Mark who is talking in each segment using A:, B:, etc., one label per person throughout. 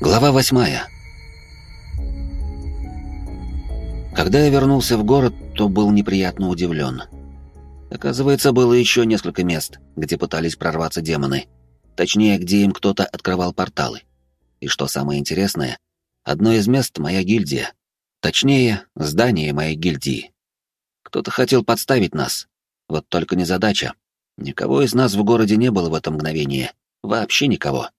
A: Глава восьмая. Когда я вернулся в город, то был неприятно удивлен. Оказывается, было еще несколько мест, где пытались прорваться демоны. Точнее, где им кто-то открывал порталы. И что самое интересное, одно из мест — моя гильдия. Точнее, здание моей гильдии. Кто-то хотел подставить нас. Вот только не задача. Никого из нас в городе не было в это мгновение. Вообще никого.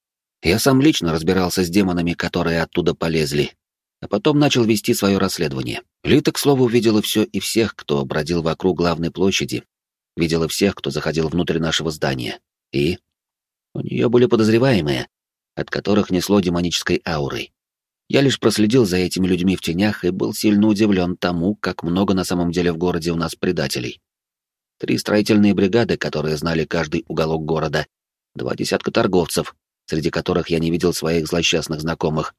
A: Я сам лично разбирался с демонами, которые оттуда полезли, а потом начал вести свое расследование. Лита, к слову, видела все и всех, кто бродил вокруг главной площади, видела всех, кто заходил внутрь нашего здания. И у нее были подозреваемые, от которых несло демонической аурой. Я лишь проследил за этими людьми в тенях и был сильно удивлен тому, как много на самом деле в городе у нас предателей. Три строительные бригады, которые знали каждый уголок города, два десятка торговцев, среди которых я не видел своих злосчастных знакомых,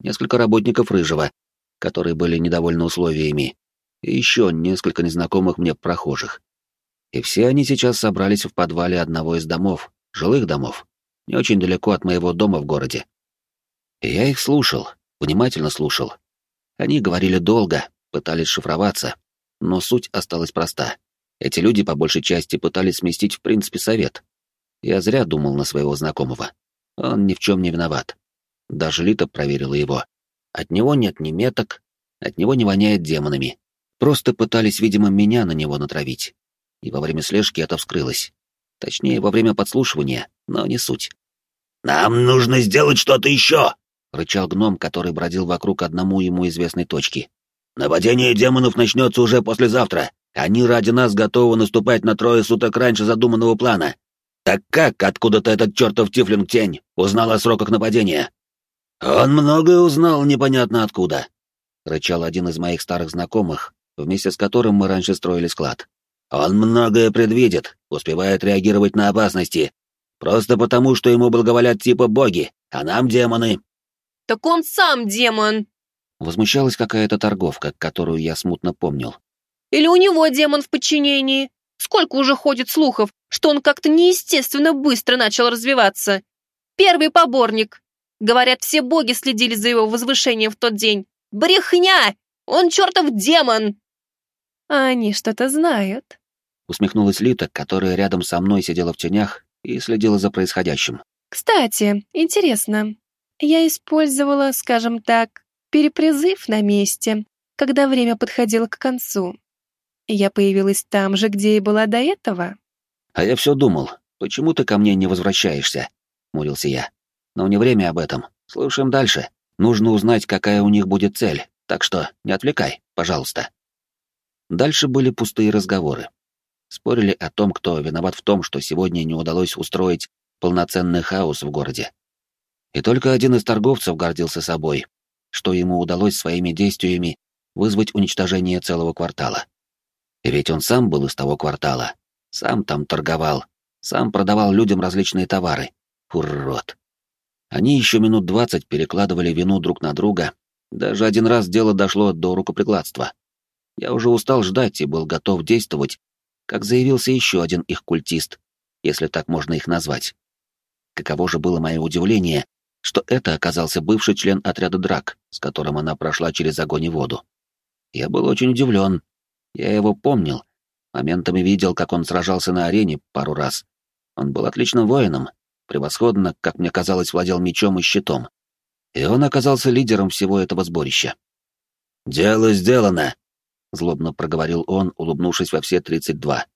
A: несколько работников Рыжего, которые были недовольны условиями, и еще несколько незнакомых мне прохожих. И все они сейчас собрались в подвале одного из домов, жилых домов, не очень далеко от моего дома в городе. И я их слушал, внимательно слушал. Они говорили долго, пытались шифроваться, но суть осталась проста. Эти люди по большей части пытались сместить в принципе совет. Я зря думал на своего знакомого. Он ни в чем не виноват. Даже Лита проверила его. От него нет ни меток, от него не воняет демонами. Просто пытались, видимо, меня на него натравить. И во время слежки это вскрылось. Точнее, во время подслушивания, но не суть.
B: «Нам нужно сделать что-то еще!»
A: — рычал гном, который бродил вокруг одному ему известной точки.
B: «Нападение демонов начнется уже послезавтра. Они ради нас готовы наступать на трое суток раньше задуманного плана. Так как откуда-то этот чертов Тифлинг-тень узнал о сроках нападения? Он многое узнал непонятно откуда, — рычал один из моих старых знакомых, вместе с которым мы раньше строили склад. Он многое предвидит, успевает реагировать на опасности, просто потому, что ему благоволят типа боги, а нам демоны.
C: Так он сам демон.
A: Возмущалась какая-то торговка, которую я смутно помнил.
C: Или у него демон в подчинении? Сколько уже ходит слухов, что он как-то неестественно быстро начал развиваться. Первый поборник. Говорят, все боги следили за его возвышением в тот день. Брехня! Он чертов демон! А они что-то знают.
A: Усмехнулась Лита, которая рядом со мной сидела в тенях и следила за происходящим.
C: Кстати, интересно. Я использовала, скажем так, перепризыв на месте, когда время подходило к концу. Я появилась там же, где и была до этого.
A: А я все думал, почему ты ко мне не возвращаешься? Мурился я. Но не время об этом. Слушаем дальше. Нужно узнать, какая у них будет цель. Так что не отвлекай, пожалуйста. Дальше были пустые разговоры. Спорили о том, кто виноват в том, что сегодня не удалось устроить полноценный хаос в городе. И только один из торговцев гордился собой, что ему удалось своими действиями вызвать уничтожение целого квартала. И ведь он сам был из того квартала, сам там торговал, сам продавал людям различные товары. Урод. Они еще минут двадцать перекладывали вину друг на друга. Даже один раз дело дошло до рукоприкладства. Я уже устал ждать и был готов действовать, как заявился еще один их культист, если так можно их назвать. Каково же было мое удивление, что это оказался бывший член отряда драк, с которым она прошла через огонь и воду. Я был очень удивлен. Я его помнил, Моментами видел, как он сражался на арене пару раз. Он был отличным воином, превосходно, как мне казалось, владел мечом и щитом. И он оказался лидером всего этого сборища.
B: «Дело сделано», — злобно
A: проговорил он, улыбнувшись во все тридцать два.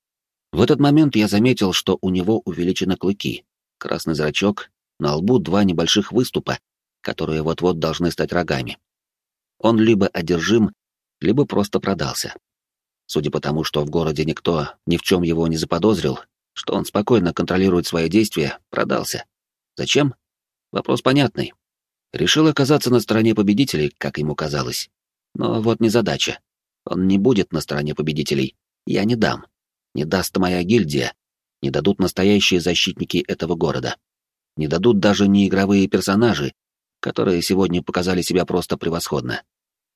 A: В этот момент я заметил, что у него увеличены клыки, красный зрачок, на лбу два небольших выступа, которые вот-вот должны стать рогами. Он либо одержим, либо просто продался. Судя по тому, что в городе никто ни в чем его не заподозрил, что он спокойно контролирует свои действия, продался. Зачем? Вопрос понятный. Решил оказаться на стороне победителей, как ему казалось. Но вот не задача. Он не будет на стороне победителей. Я не дам. Не даст моя гильдия. Не дадут настоящие защитники этого города. Не дадут даже неигровые персонажи, которые сегодня показали себя просто превосходно.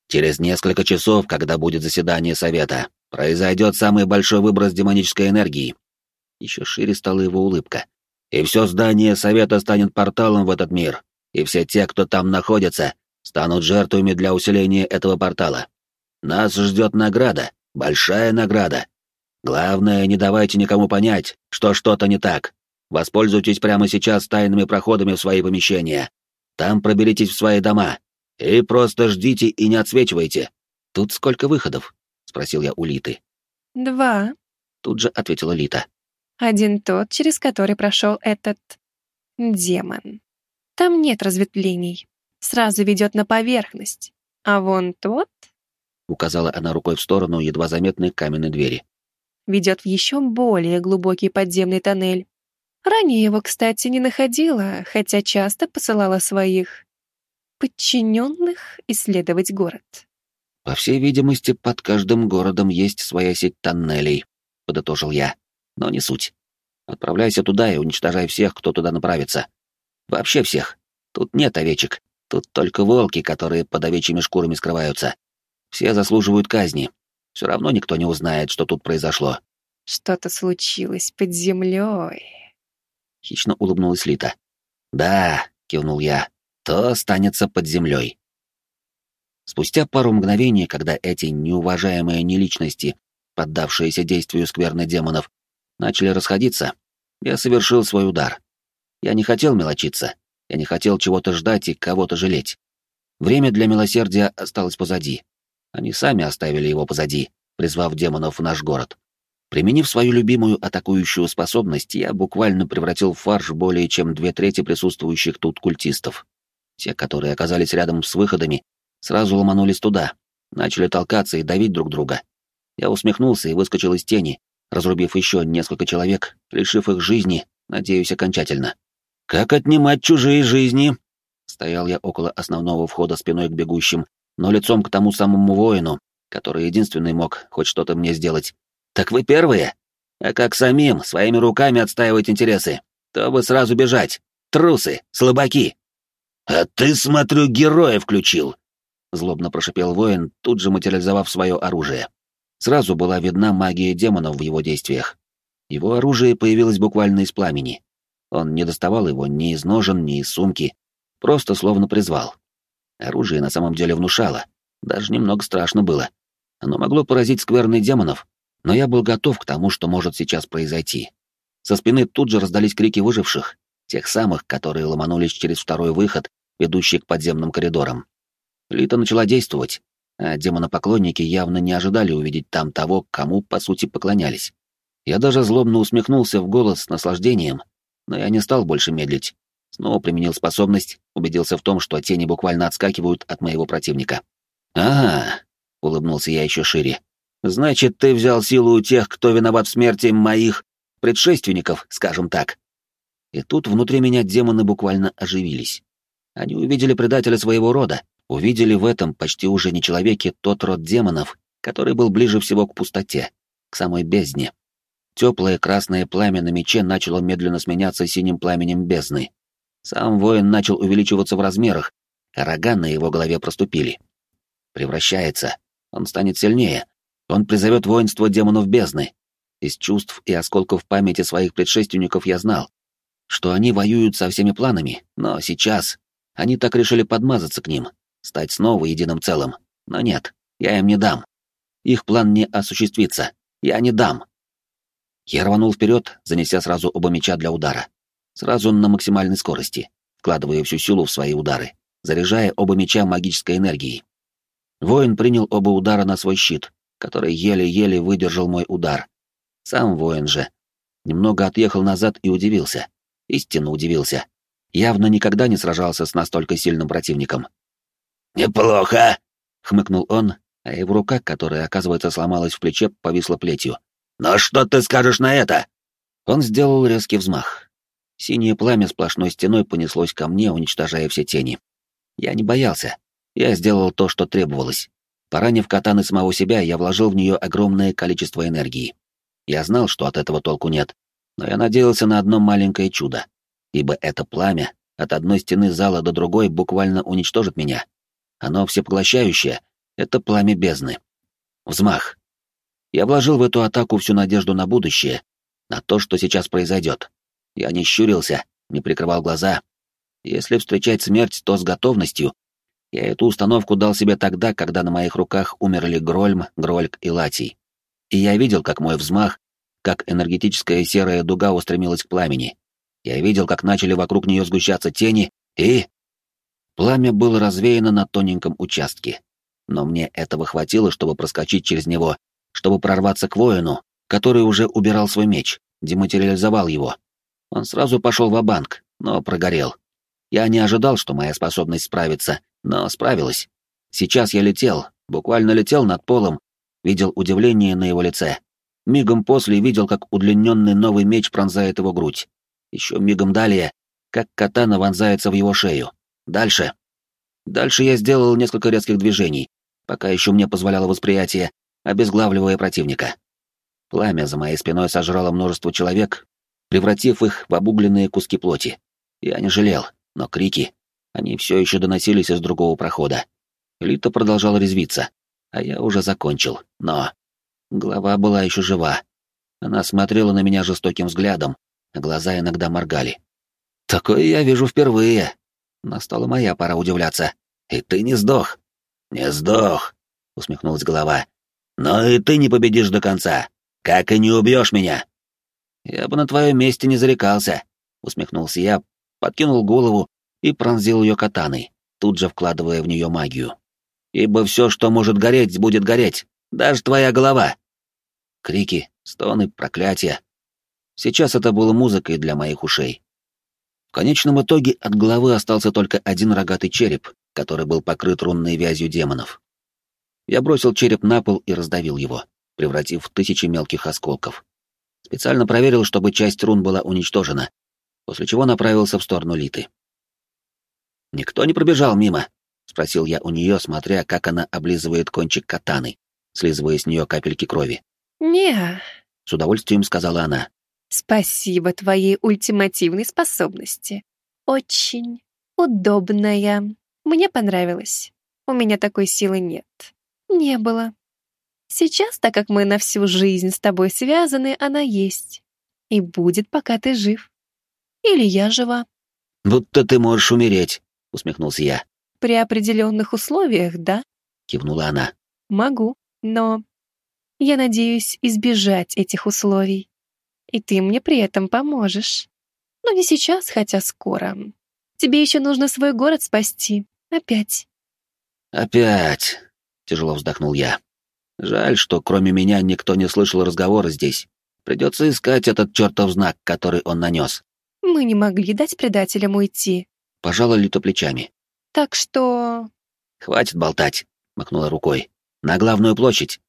A: Через несколько часов, когда будет заседание совета, произойдет самый большой выброс демонической энергии. Еще шире стала его улыбка. И все здание совета станет порталом в этот мир.
B: и все те, кто там находится, станут жертвами для усиления этого портала. Нас ждет награда, большая награда. Главное, не давайте никому понять, что что-то не так. Воспользуйтесь прямо сейчас тайными проходами в свои помещения. Там проберитесь в свои дома. И просто ждите и не отсвечивайте.
A: Тут сколько выходов? Спросил я у Литы.
C: Два.
A: Тут же ответила Лита.
C: Один тот, через который прошел этот... демон. Там нет разветвлений. Сразу ведет на поверхность. А вон тот...
A: Указала она рукой в сторону едва заметной каменной двери.
C: Ведет в еще более глубокий подземный тоннель. Ранее его, кстати, не находила, хотя часто посылала своих подчиненных исследовать город.
A: По всей видимости, под каждым городом есть своя сеть тоннелей, подытожил я. Но не суть. Отправляйся туда и уничтожай всех, кто туда направится. Вообще всех. Тут нет овечек. Тут только волки, которые под овечьими шкурами скрываются. Все заслуживают казни. Все равно никто не узнает, что тут произошло.
C: Что-то случилось под землей.
A: Хищно улыбнулась Лита. «Да», — кивнул я, — «то останется под землей». Спустя пару мгновений, когда эти неуважаемые неличности, поддавшиеся действию скверны демонов, начали расходиться, я совершил свой удар. Я не хотел мелочиться, я не хотел чего-то ждать и кого-то жалеть. Время для милосердия осталось позади. Они сами оставили его позади, призвав демонов в наш город. Применив свою любимую атакующую способность, я буквально превратил в фарш более чем две трети присутствующих тут культистов. Те, которые оказались рядом с выходами, сразу ломанулись туда, начали толкаться и давить друг друга. Я усмехнулся и выскочил из тени, разрубив еще несколько человек, лишив их жизни, надеюсь, окончательно. «Как отнимать чужие жизни?» Стоял я около основного входа спиной к бегущим, но лицом к тому самому воину, который единственный мог хоть что-то мне сделать. Так вы первые? А как самим, своими руками отстаивать интересы? То бы сразу бежать. Трусы, слабаки. А ты, смотрю, героя включил. Злобно прошипел воин, тут же материализовав свое оружие. Сразу была видна магия демонов в его действиях. Его оружие появилось буквально из пламени. Он не доставал его ни из ножен, ни из сумки, просто словно призвал. Оружие на самом деле внушало, даже немного страшно было. Оно могло поразить скверных демонов, но я был готов к тому, что может сейчас произойти. Со спины тут же раздались крики выживших, тех самых, которые ломанулись через второй выход, ведущий к подземным коридорам. Лита начала действовать, а демонопоклонники явно не ожидали увидеть там того, кому, по сути, поклонялись. Я даже злобно усмехнулся в голос с наслаждением, но я не стал больше медлить. Снова применил способность, убедился в том, что тени буквально отскакивают от моего противника. «Ага», — улыбнулся я еще шире, Значит, ты взял силу у тех, кто виноват в смерти моих предшественников, скажем так. И тут внутри меня демоны буквально оживились. Они увидели предателя своего рода, увидели в этом почти уже не человеке тот род демонов, который был ближе всего к пустоте, к самой бездне. Теплое красное пламя на мече начало медленно сменяться синим пламенем бездны. Сам воин начал увеличиваться в размерах, а рога на его голове проступили. Превращается. Он станет сильнее, он призовет воинство демонов бездны. Из чувств и осколков памяти своих предшественников я знал, что они воюют со всеми планами, но сейчас они так решили подмазаться к ним, стать снова единым целым. Но нет, я им не дам. Их план не осуществится. Я не дам. Я рванул вперед, занеся сразу оба меча для удара. Сразу на максимальной скорости, вкладывая всю силу в свои удары, заряжая оба меча магической энергией. Воин принял оба удара на свой щит, который еле-еле выдержал мой удар. Сам воин же. Немного отъехал назад и удивился. Истинно удивился. Явно никогда не сражался с настолько сильным противником.
B: «Неплохо!» — хмыкнул
A: он, а его рука, которая, оказывается, сломалась в плече, повисла плетью.
B: «Но что ты скажешь на это?»
A: Он сделал резкий взмах. Синее пламя сплошной стеной понеслось ко мне, уничтожая все тени. Я не боялся. Я сделал то, что требовалось. Поранив катаны самого себя, я вложил в нее огромное количество энергии. Я знал, что от этого толку нет, но я надеялся на одно маленькое чудо, ибо это пламя от одной стены зала до другой буквально уничтожит меня. Оно всепоглощающее — это пламя бездны. Взмах. Я вложил в эту атаку всю надежду на будущее, на то, что сейчас произойдет. Я не щурился, не прикрывал глаза. Если встречать смерть, то с готовностью. Я эту установку дал себе тогда, когда на моих руках умерли Грольм, Грольк и Латий. И я видел, как мой взмах, как энергетическая серая дуга устремилась к пламени. Я видел, как начали вокруг нее сгущаться тени, и... Пламя было развеяно на тоненьком участке. Но мне этого хватило, чтобы проскочить через него, чтобы прорваться к воину, который уже убирал свой меч, дематериализовал его. Он сразу пошел в банк но прогорел. Я не ожидал, что моя способность справится, но справилась. Сейчас я летел, буквально летел над полом, видел удивление на его лице. Мигом после видел, как удлиненный новый меч пронзает его грудь. Еще мигом далее, как катана вонзается в его шею. Дальше. Дальше я сделал несколько резких движений, пока еще мне позволяло восприятие, обезглавливая противника. Пламя за моей спиной сожрало множество человек, превратив их в обугленные куски плоти. Я не жалел, но крики, они все еще доносились из другого прохода. Лита продолжала резвиться, а я уже закончил, но... Голова была еще жива. Она смотрела на меня жестоким взглядом, а глаза иногда моргали. «Такое я вижу впервые!» Настала моя пора удивляться. «И ты не сдох!»
B: «Не сдох!» — усмехнулась голова. «Но и ты не победишь до конца, как и не убьешь меня!»
A: «Я бы на твоем месте не зарекался», — усмехнулся я, подкинул голову и пронзил ее катаной, тут же вкладывая в нее магию. «Ибо все, что может гореть, будет гореть, даже твоя голова!» Крики, стоны, проклятия. Сейчас это было музыкой для моих ушей. В конечном итоге от головы остался только один рогатый череп, который был покрыт рунной вязью демонов. Я бросил череп на пол и раздавил его, превратив в тысячи мелких осколков. Специально проверил, чтобы часть рун была уничтожена, после чего направился в сторону Литы. «Никто не пробежал мимо?» — спросил я у нее, смотря, как она облизывает кончик катаны, слизывая с нее капельки крови.
C: не
A: с удовольствием сказала она.
C: «Спасибо твоей ультимативной способности. Очень удобная. Мне понравилось. У меня такой силы нет. Не было. Сейчас, так как мы на всю жизнь с тобой связаны, она есть. И будет, пока ты жив. Или я жива.
A: «Будто ты можешь умереть», — усмехнулся я.
C: «При определенных условиях, да?»
A: — кивнула она.
C: «Могу, но я надеюсь избежать этих условий. И ты мне при этом поможешь. Но не сейчас, хотя скоро. Тебе еще нужно свой город спасти. Опять».
A: «Опять», — тяжело вздохнул я. Жаль, что кроме меня никто не слышал разговора здесь. Придется искать этот чертов знак, который он нанес.
C: Мы не могли дать предателям уйти.
A: Пожала Лита плечами.
C: Так что...
A: Хватит болтать, махнула рукой. На главную площадь.